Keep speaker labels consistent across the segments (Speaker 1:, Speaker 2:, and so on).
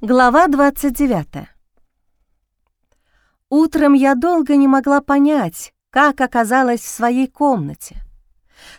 Speaker 1: Глава 29. Утром я долго не могла понять, как оказалась в своей комнате.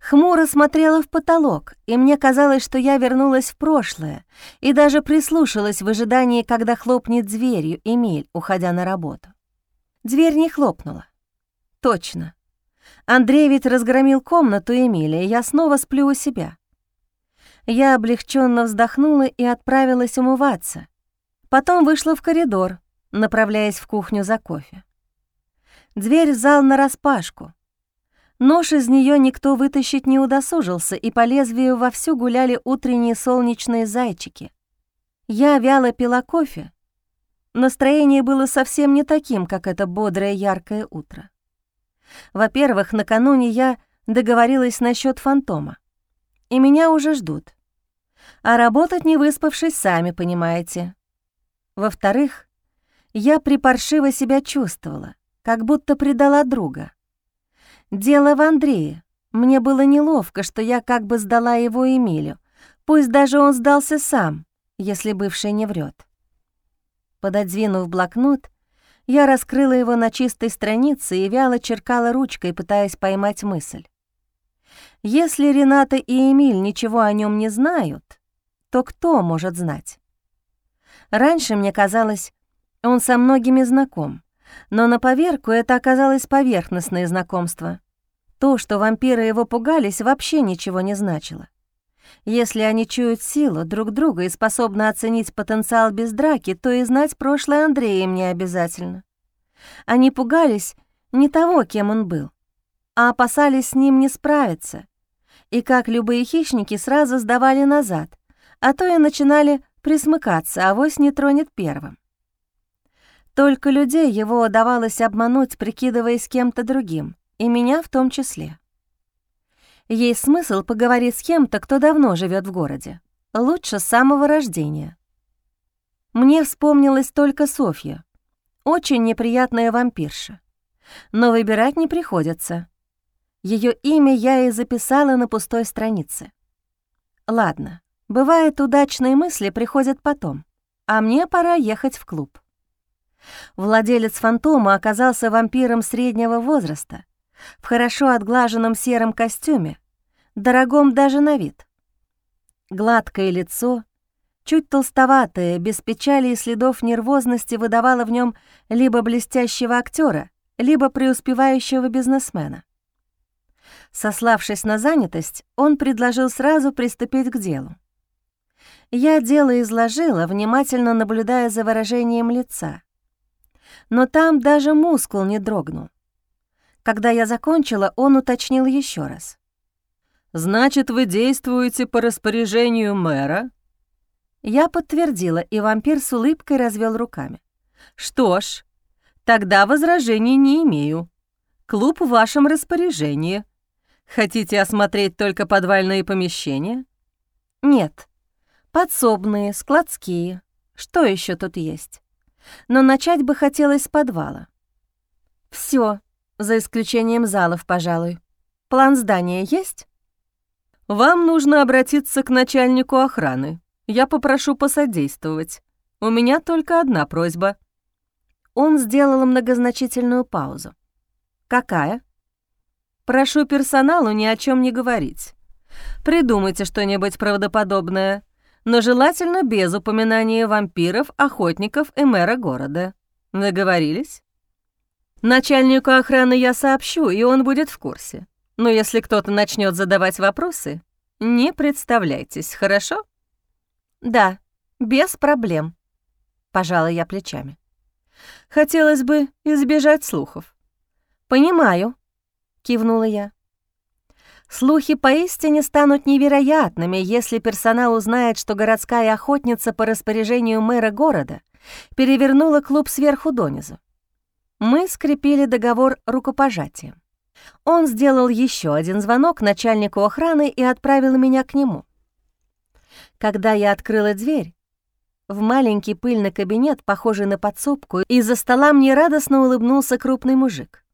Speaker 1: Хмуро смотрела в потолок, и мне казалось, что я вернулась в прошлое и даже прислушалась в ожидании, когда хлопнет дверью Эмиль, уходя на работу. Дверь не хлопнула. Точно. Андрей ведь разгромил комнату Эмиля, и я снова сплю у себя. Я облегченно вздохнула и отправилась умываться — Потом вышла в коридор, направляясь в кухню за кофе. Дверь в зал нараспашку. Нож из нее никто вытащить не удосужился, и по лезвию вовсю гуляли утренние солнечные зайчики. Я вяло пила кофе. Настроение было совсем не таким, как это бодрое яркое утро. Во-первых, накануне я договорилась насчет фантома, и меня уже ждут. А работать не выспавшись, сами понимаете. Во-вторых, я припаршиво себя чувствовала, как будто предала друга. Дело в Андрее. Мне было неловко, что я как бы сдала его Эмилю. Пусть даже он сдался сам, если бывший не врет. Пододвинув блокнот, я раскрыла его на чистой странице и вяло черкала ручкой, пытаясь поймать мысль. Если Рената и Эмиль ничего о нем не знают, то кто может знать? Раньше мне казалось, он со многими знаком, но на поверку это оказалось поверхностное знакомство. То, что вампиры его пугались, вообще ничего не значило. Если они чуют силу друг друга и способны оценить потенциал без драки, то и знать прошлое Андрея им не обязательно. Они пугались не того, кем он был, а опасались с ним не справиться, и, как любые хищники, сразу сдавали назад, а то и начинали присмыкаться, а вось не тронет первым. Только людей его удавалось обмануть, прикидываясь кем-то другим, и меня в том числе. Есть смысл поговорить с кем-то, кто давно живет в городе. Лучше с самого рождения. Мне вспомнилась только Софья, очень неприятная вампирша. Но выбирать не приходится. Ее имя я и записала на пустой странице. Ладно, Бывает, удачные мысли приходят потом, а мне пора ехать в клуб. Владелец фантома оказался вампиром среднего возраста, в хорошо отглаженном сером костюме, дорогом даже на вид. Гладкое лицо, чуть толстоватое, без печали и следов нервозности выдавало в нем либо блестящего актера, либо преуспевающего бизнесмена. Сославшись на занятость, он предложил сразу приступить к делу. Я дело изложила, внимательно наблюдая за выражением лица. Но там даже мускул не дрогнул. Когда я закончила, он уточнил еще раз. «Значит, вы действуете по распоряжению мэра?» Я подтвердила, и вампир с улыбкой развел руками. «Что ж, тогда возражений не имею. Клуб в вашем распоряжении. Хотите осмотреть только подвальные помещения?» «Нет», Подсобные, складские. Что еще тут есть? Но начать бы хотелось с подвала. Все, за исключением залов, пожалуй. План здания есть? Вам нужно обратиться к начальнику охраны. Я попрошу посодействовать. У меня только одна просьба. Он сделал многозначительную паузу. Какая? Прошу персоналу ни о чем не говорить. Придумайте что-нибудь правдоподобное но желательно без упоминания вампиров, охотников и мэра города. Договорились? Начальнику охраны я сообщу, и он будет в курсе. Но если кто-то начнет задавать вопросы, не представляйтесь, хорошо? Да, без проблем, пожала я плечами. Хотелось бы избежать слухов. Понимаю, кивнула я. Слухи поистине станут невероятными, если персонал узнает, что городская охотница по распоряжению мэра города перевернула клуб сверху донизу. Мы скрепили договор рукопожатием. Он сделал еще один звонок начальнику охраны и отправил меня к нему. Когда я открыла дверь, в маленький пыльный кабинет, похожий на подсобку, из-за стола мне радостно улыбнулся крупный мужик.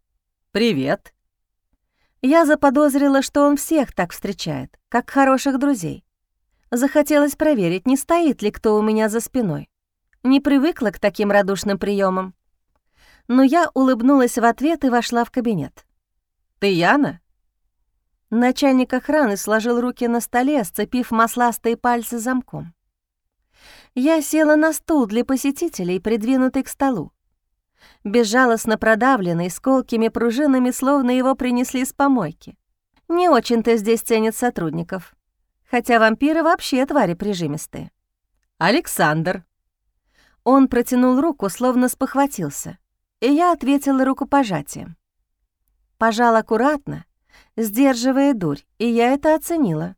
Speaker 1: «Привет», я заподозрила, что он всех так встречает, как хороших друзей. Захотелось проверить, не стоит ли кто у меня за спиной. Не привыкла к таким радушным приемам. Но я улыбнулась в ответ и вошла в кабинет. «Ты Яна?» Начальник охраны сложил руки на столе, сцепив масластые пальцы замком. Я села на стул для посетителей, придвинутый к столу. Безжалостно продавленный, с колкими пружинами, словно его принесли с помойки. Не очень-то здесь ценят сотрудников. Хотя вампиры вообще твари прижимистые. «Александр». Он протянул руку, словно спохватился, и я ответила рукопожатием. Пожал аккуратно, сдерживая дурь, и я это оценила.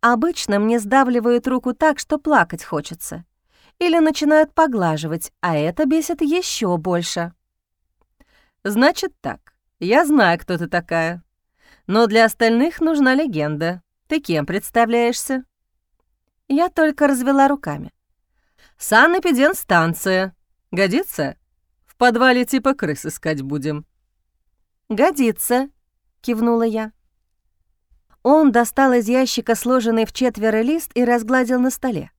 Speaker 1: Обычно мне сдавливают руку так, что плакать хочется. Или начинают поглаживать, а это бесит еще больше. «Значит так, я знаю, кто ты такая. Но для остальных нужна легенда. Ты кем представляешься?» Я только развела руками. «Санэпиденстанция. Годится? В подвале типа крыс искать будем». «Годится», — кивнула я. Он достал из ящика сложенный в четверо лист и разгладил на столе.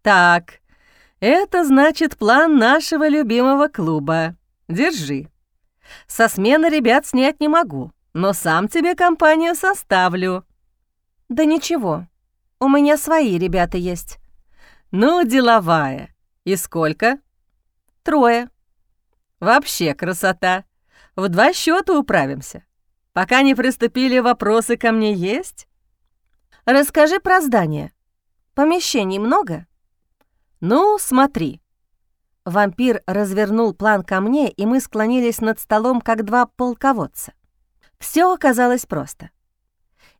Speaker 1: «Так, это значит план нашего любимого клуба. Держи. Со смены ребят снять не могу, но сам тебе компанию составлю». «Да ничего, у меня свои ребята есть». «Ну, деловая. И сколько?» «Трое». «Вообще красота. В два счета управимся. Пока не приступили, вопросы ко мне есть?» «Расскажи про здание. Помещений много?» «Ну, смотри». Вампир развернул план ко мне, и мы склонились над столом, как два полководца. Все оказалось просто.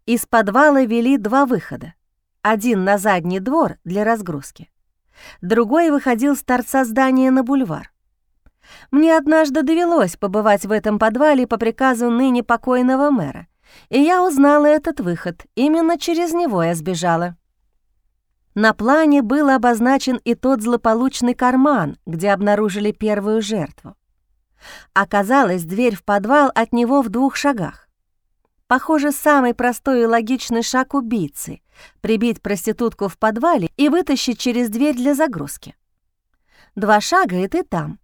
Speaker 1: Из подвала вели два выхода. Один на задний двор для разгрузки. Другой выходил с торца здания на бульвар. Мне однажды довелось побывать в этом подвале по приказу ныне покойного мэра, и я узнала этот выход. Именно через него я сбежала. На плане был обозначен и тот злополучный карман, где обнаружили первую жертву. Оказалось, дверь в подвал от него в двух шагах. Похоже, самый простой и логичный шаг убийцы — прибить проститутку в подвале и вытащить через дверь для загрузки. Два шага, и ты там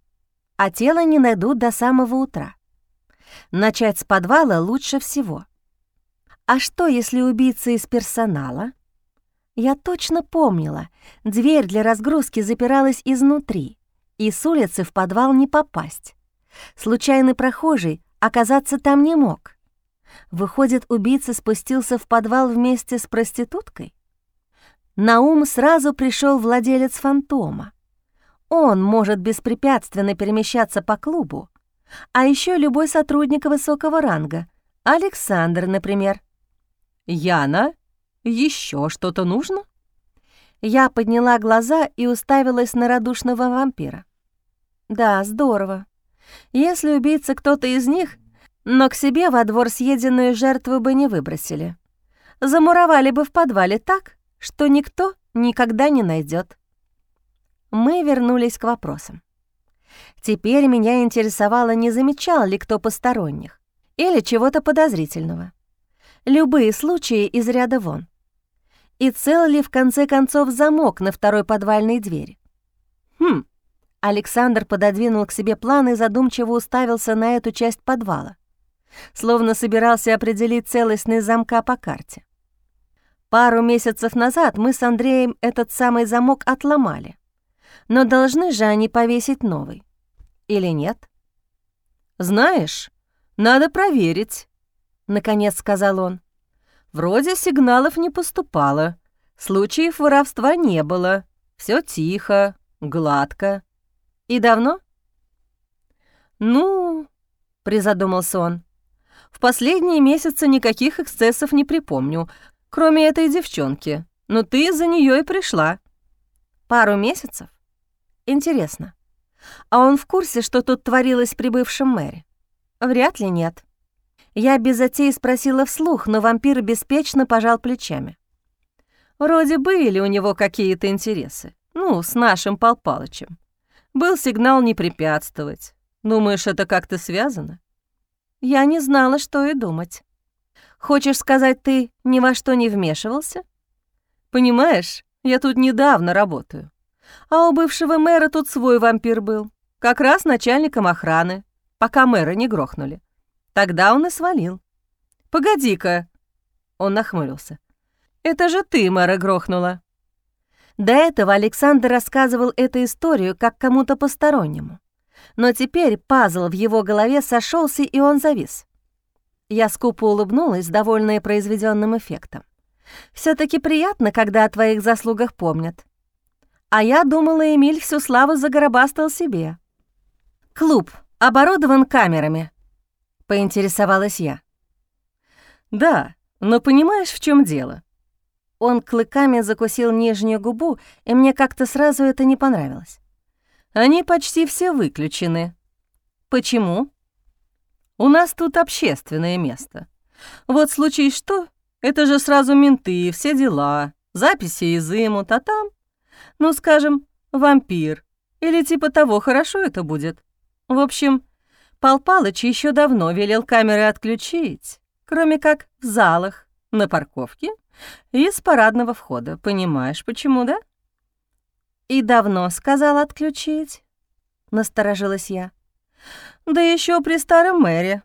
Speaker 1: а тело не найдут до самого утра. Начать с подвала лучше всего. А что, если убийца из персонала? Я точно помнила, дверь для разгрузки запиралась изнутри, и с улицы в подвал не попасть. Случайный прохожий оказаться там не мог. Выходит, убийца спустился в подвал вместе с проституткой? На ум сразу пришел владелец фантома. Он может беспрепятственно перемещаться по клубу, а еще любой сотрудник высокого ранга. Александр, например. «Яна, еще что-то нужно?» Я подняла глаза и уставилась на радушного вампира. «Да, здорово. Если убийца кто-то из них, но к себе во двор съеденную жертву бы не выбросили. Замуровали бы в подвале так, что никто никогда не найдет. Мы вернулись к вопросам. Теперь меня интересовало, не замечал ли кто посторонних или чего-то подозрительного. Любые случаи из ряда вон. И цел ли в конце концов замок на второй подвальной двери? Хм, Александр пододвинул к себе план и задумчиво уставился на эту часть подвала, словно собирался определить целостность замка по карте. Пару месяцев назад мы с Андреем этот самый замок отломали. Но должны же они повесить новый. Или нет? «Знаешь, надо проверить», — наконец сказал он. «Вроде сигналов не поступало, случаев воровства не было, все тихо, гладко. И давно?» «Ну...» — призадумался он. «В последние месяцы никаких эксцессов не припомню, кроме этой девчонки. Но ты за нее и пришла». «Пару месяцев? Интересно, а он в курсе, что тут творилось при бывшем мэре? Вряд ли нет. Я без затей спросила вслух, но вампир беспечно пожал плечами. Вроде были у него какие-то интересы. Ну, с нашим Пал. Был сигнал не препятствовать. Думаешь, это как-то связано? Я не знала, что и думать. Хочешь сказать, ты ни во что не вмешивался? Понимаешь, я тут недавно работаю. А у бывшего мэра тут свой вампир был, как раз начальником охраны, пока мэра не грохнули. Тогда он и свалил. «Погоди-ка!» Он нахмурился. «Это же ты мэра грохнула!» До этого Александр рассказывал эту историю как кому-то постороннему. Но теперь пазл в его голове сошелся, и он завис. Я скупо улыбнулась, довольная произведенным эффектом. все таки приятно, когда о твоих заслугах помнят. А я думала, Эмиль всю славу загробастал себе. «Клуб оборудован камерами», — поинтересовалась я. «Да, но понимаешь, в чем дело?» Он клыками закусил нижнюю губу, и мне как-то сразу это не понравилось. «Они почти все выключены». «Почему?» «У нас тут общественное место. Вот случай что, это же сразу менты, все дела, записи изымут, а там, ну, скажем, вампир. Или типа того, хорошо это будет. В общем, Пал Палыч еще давно велел камеры отключить, кроме как в залах, на парковке и с парадного входа. Понимаешь, почему, да? И давно сказал отключить, насторожилась я. Да еще при старом мэре.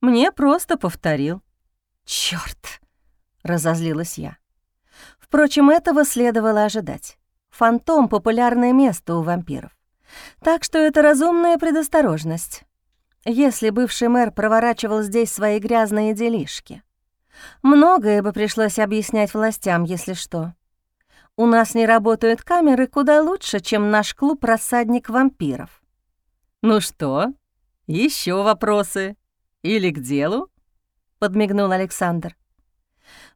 Speaker 1: Мне просто повторил. Черт! разозлилась я. Впрочем, этого следовало ожидать. Фантом — популярное место у вампиров. Так что это разумная предосторожность. Если бывший мэр проворачивал здесь свои грязные делишки. Многое бы пришлось объяснять властям, если что. У нас не работают камеры куда лучше, чем наш клуб «Рассадник вампиров». «Ну что, еще вопросы? Или к делу?» — подмигнул Александр.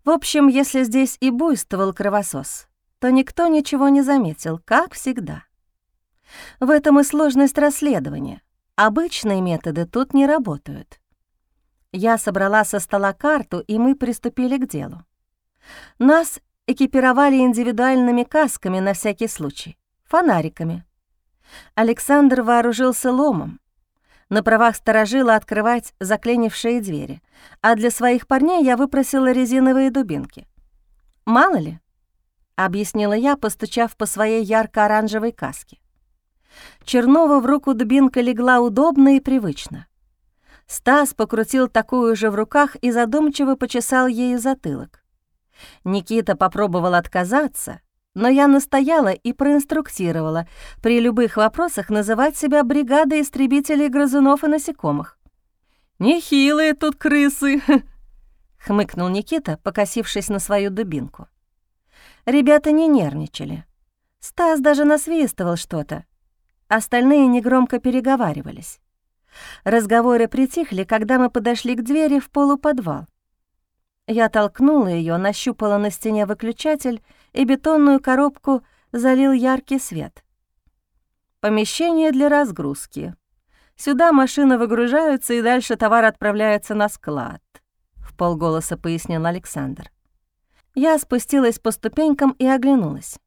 Speaker 1: В общем, если здесь и буйствовал кровосос, то никто ничего не заметил, как всегда. В этом и сложность расследования. Обычные методы тут не работают. Я собрала со стола карту, и мы приступили к делу. Нас экипировали индивидуальными касками на всякий случай, фонариками. Александр вооружился ломом. На правах сторожила открывать заклинившие двери, а для своих парней я выпросила резиновые дубинки. «Мало ли», — объяснила я, постучав по своей ярко-оранжевой каске. Чернова в руку дубинка легла удобно и привычно. Стас покрутил такую же в руках и задумчиво почесал ею затылок. Никита попробовал отказаться, но я настояла и проинструктировала при любых вопросах называть себя бригадой истребителей грызунов и насекомых. «Нехилые тут крысы!» — хмыкнул Никита, покосившись на свою дубинку. Ребята не нервничали. Стас даже насвистывал что-то. Остальные негромко переговаривались. Разговоры притихли, когда мы подошли к двери в полуподвал. Я толкнула ее, нащупала на стене выключатель, и бетонную коробку залил яркий свет. Помещение для разгрузки. Сюда машины выгружаются, и дальше товар отправляется на склад, — в полголоса пояснил Александр. Я спустилась по ступенькам и оглянулась.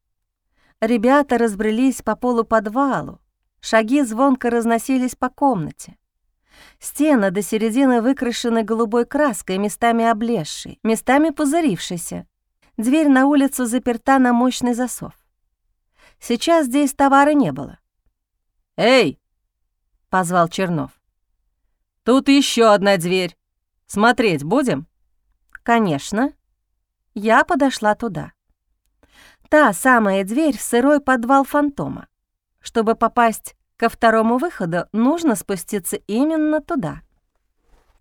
Speaker 1: Ребята разбрелись по полу подвалу, шаги звонко разносились по комнате. Стены до середины выкрашены голубой краской, местами облезшей, местами пузырившейся. Дверь на улицу заперта на мощный засов. Сейчас здесь товара не было. «Эй!» — позвал Чернов. «Тут еще одна дверь. Смотреть будем?» «Конечно». Я подошла туда. Та самая дверь в сырой подвал фантома. Чтобы попасть Ко второму выходу нужно спуститься именно туда.